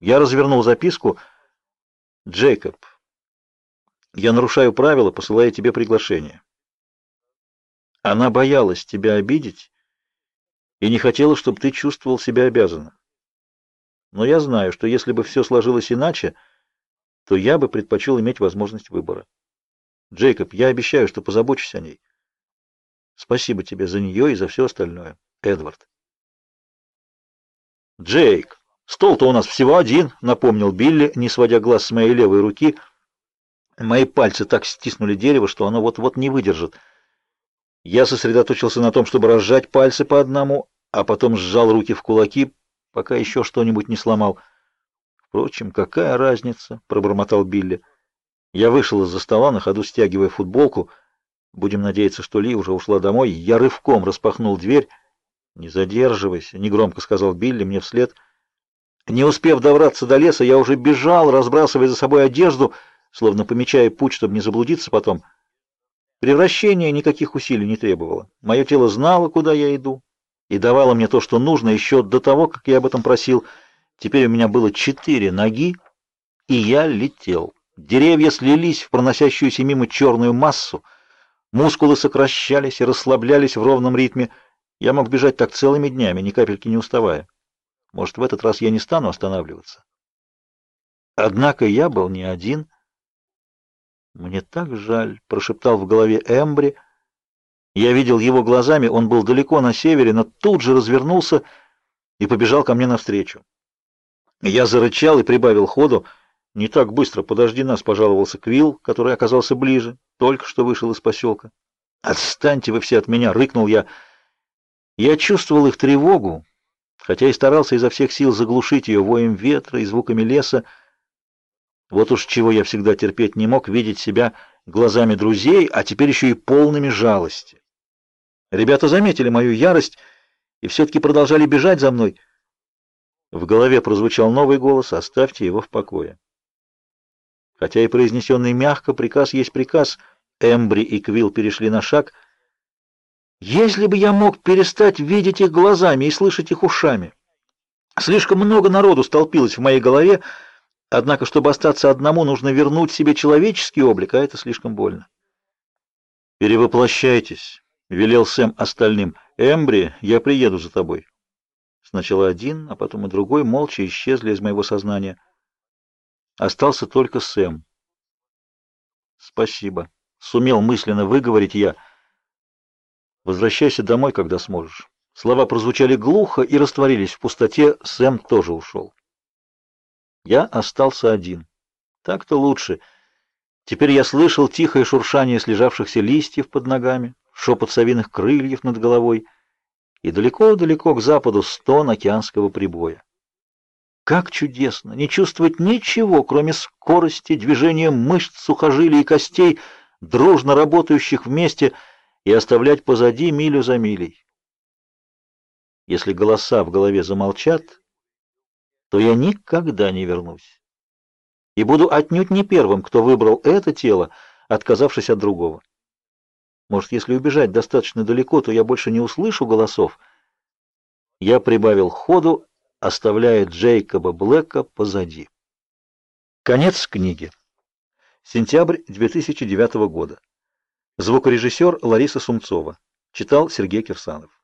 Я развернул записку. «Джейкоб, я нарушаю правила, посылая тебе приглашение. Она боялась тебя обидеть и не хотела, чтобы ты чувствовал себя обязанным. Но я знаю, что если бы все сложилось иначе, то я бы предпочел иметь возможность выбора. Джейкоб, я обещаю, что позабочусь о ней. Спасибо тебе за нее и за все остальное. Эдвард. Джейк, стол-то у нас всего один, напомнил Билли, не сводя глаз с моей левой руки. Мои пальцы так стиснули дерево, что оно вот-вот не выдержит. Я сосредоточился на том, чтобы разжать пальцы по одному, а потом сжал руки в кулаки, пока еще что-нибудь не сломал. Впрочем, какая разница, пробормотал Билли. Я вышел из-за стола, на ходу стягивая футболку. Будем надеяться, что Ли уже ушла домой. Я рывком распахнул дверь. Не задерживайся, негромко сказал Билли мне вслед. Не успев добраться до леса, я уже бежал, разбрасывая за собой одежду, словно помечая путь, чтобы не заблудиться потом. Превращение никаких усилий не требовало. Мое тело знало, куда я иду, и давало мне то, что нужно, еще до того, как я об этом просил. Теперь у меня было четыре ноги, и я летел. Деревья слились в проносящуюся мимо черную массу, мускулы сокращались и расслаблялись в ровном ритме. Я мог бежать так целыми днями, ни капельки не уставая. Может, в этот раз я не стану останавливаться. Однако я был не один — «Мне так жаль», — прошептал в голове Эмбри. Я видел его глазами, он был далеко на севере, но тут же развернулся и побежал ко мне навстречу. Я зарычал и прибавил ходу. «Не так быстро, подожди нас», — пожаловался Квилл, который оказался ближе, только что вышел из поселка. «Отстаньте вы все от меня!» — рыкнул я. Я чувствовал их тревогу, хотя и старался изо всех сил заглушить ее воем ветра и звуками леса, вот уж чего я всегда терпеть не мог, видеть себя глазами друзей, а теперь еще и полными жалости. Ребята заметили мою ярость и все-таки продолжали бежать за мной. В голове прозвучал новый голос «Оставьте его в покое». Хотя и произнесенный мягко, приказ есть приказ, Эмбри и Квилл перешли на шаг. Если бы я мог перестать видеть их глазами и слышать их ушами! Слишком много народу столпилось в моей голове, Однако, чтобы остаться одному, нужно вернуть себе человеческий облик, а это слишком больно. «Перевоплощайтесь», — велел Сэм остальным. «Эмбри, я приеду за тобой». Сначала один, а потом и другой молча исчезли из моего сознания. Остался только Сэм. «Спасибо», — сумел мысленно выговорить я. «Возвращайся домой, когда сможешь». Слова прозвучали глухо и растворились в пустоте. Сэм тоже ушел. Я остался один. Так-то лучше. Теперь я слышал тихое шуршание слежавшихся листьев под ногами, шепот совиных крыльев над головой и далеко-далеко к западу стон океанского прибоя. Как чудесно не чувствовать ничего, кроме скорости, движения мышц, сухожилий и костей, дружно работающих вместе, и оставлять позади милю за милей. Если голоса в голове замолчат, то я никогда не вернусь. И буду отнюдь не первым, кто выбрал это тело, отказавшись от другого. Может, если убежать достаточно далеко, то я больше не услышу голосов. Я прибавил ходу, оставляя Джейкоба Блэка позади. Конец книги. Сентябрь 2009 года. Звукорежиссер Лариса Сумцова. Читал Сергей Кирсанов.